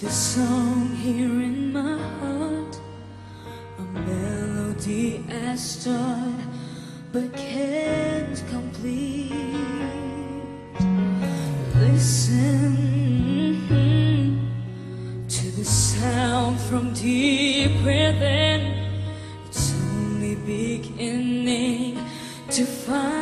This song here in my heart, a melody I start but can't complete. Listen mm-hmm, to the sound from deep within. It's only beginning to find.